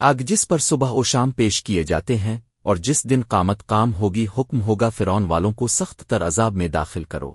آگ جس پر صبح و شام پیش کیے جاتے ہیں اور جس دن قامت کام ہوگی، حکم ہوگا، فرعون والوں کو سخت تر عذاب میں داخل کرو۔